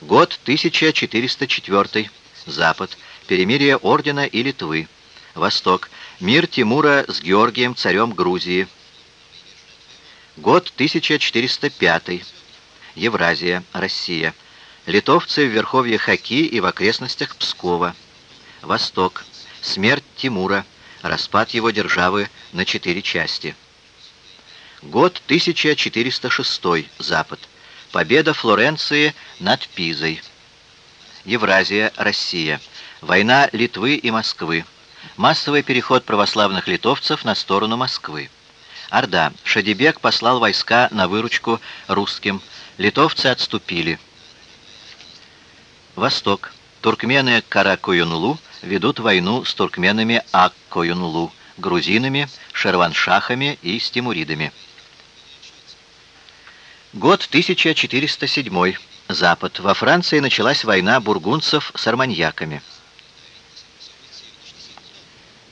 Год 1404. Запад. Перемирие Ордена и Литвы. Восток. Мир Тимура с Георгием, царем Грузии. Год 1405. Евразия, Россия. Литовцы в верховье Хаки и в окрестностях Пскова. Восток. Смерть Тимура. Распад его державы на четыре части. Год 1406. Запад. Победа Флоренции над Пизой. Евразия, Россия. Война Литвы и Москвы. Массовый переход православных литовцев на сторону Москвы. Орда. Шадибек послал войска на выручку русским. Литовцы отступили. Восток. Туркмены Каракоюнлу ведут войну с туркменами Аккоюнлу, грузинами, шерваншахами и с тимуридами. Год 1407. Запад. Во Франции началась война бургунцев с арманьяками.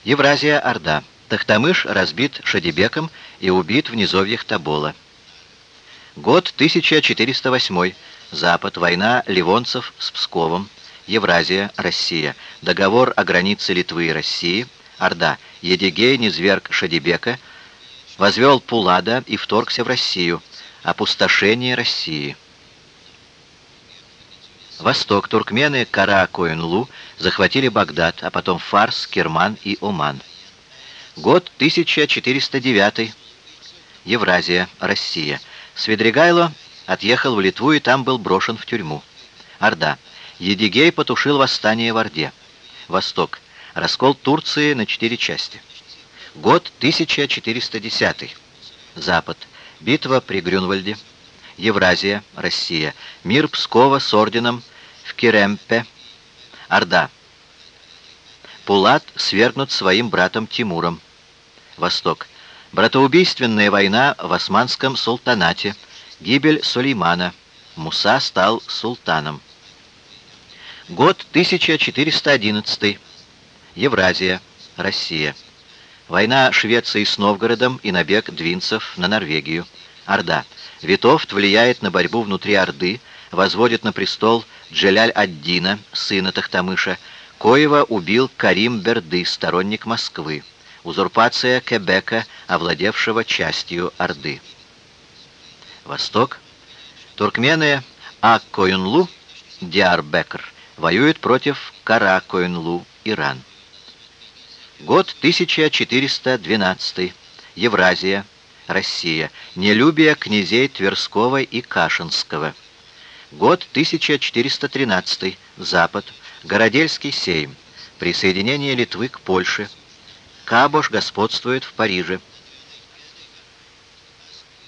Евразия Орда. Тахтамыш разбит Шадибеком и убит в низовьях Тобола. Год 1408. Запад. Война ливонцев с Псковом. Евразия, Россия. Договор о границе Литвы и России. Орда. Едигей низверг Шадибека, возвел Пулада и вторгся в Россию. Опустошение России. Восток. Туркмены Кара-Коинлу захватили Багдад, а потом Фарс, Керман и Оман. Год 1409. Евразия, Россия. Свидригайло отъехал в Литву и там был брошен в тюрьму. Орда. Едигей потушил восстание в Орде. Восток. Раскол Турции на четыре части. Год 1410. Запад. Битва при Грюнвальде. Евразия, Россия. Мир Пскова с орденом в Керемпе. Орда. Пулат свергнут своим братом Тимуром. Восток. Братоубийственная война в Османском султанате. Гибель Сулеймана. Муса стал султаном. Год 1411. Евразия, Россия. Война Швеции с Новгородом и набег двинцев на Норвегию. Орда. Витовт влияет на борьбу внутри Орды, возводит на престол Джеляль-ад-Дина, сына Тахтамыша. Коева убил Карим Берды, сторонник Москвы. Узурпация Кебека, овладевшего частью Орды. Восток. Туркмены Ак-Коюнлу, Диарбекр, воюют против Кара-Коюнлу, Иран. Год 1412. Евразия. Россия. Нелюбие князей Тверского и Кашинского. Год 1413. Запад. Городельский сейм. Присоединение Литвы к Польше. Кабош господствует в Париже.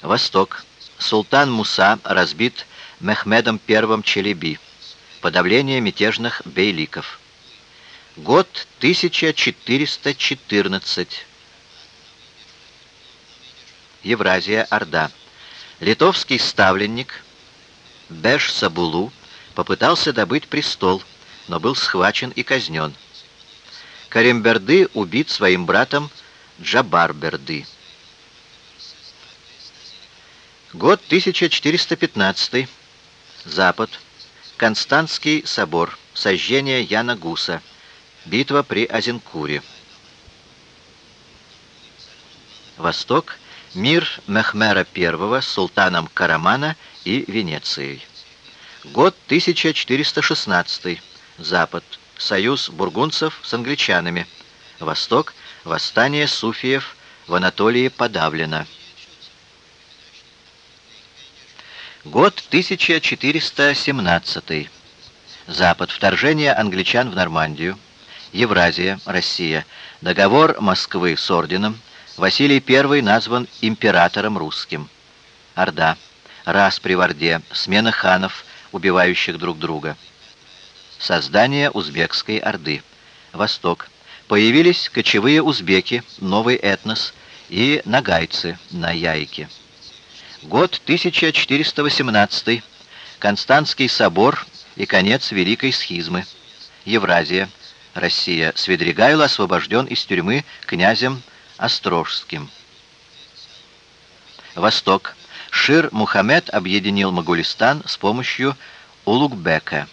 Восток. Султан Муса разбит Мехмедом I Челеби. Подавление мятежных бейликов. Год 1414. Евразия, Орда. Литовский ставленник Беш Сабулу попытался добыть престол, но был схвачен и казнен. Каримберды убит своим братом Джабарберды. Год 1415. Запад. Константский собор. Сожжение Яна Гуса. Битва при Азенкуре. Восток. Мир Мехмера I с султаном Карамана и Венецией. Год 1416. Запад. Союз бургунцев с англичанами. Восток. Восстание суфиев в Анатолии подавлено. Год 1417. Запад. Вторжение англичан в Нормандию. Евразия, Россия. Договор Москвы с орденом. Василий I назван императором русским. Орда. Распри в Орде. Смена ханов, убивающих друг друга. Создание узбекской Орды. Восток. Появились кочевые узбеки, новый этнос и нагайцы на Яйке. Год 1418. Константский собор и конец Великой Схизмы. Евразия. Россия. Свидригайло освобожден из тюрьмы князем Острожским. Восток. Шир Мухаммед объединил Магулистан с помощью Улугбека.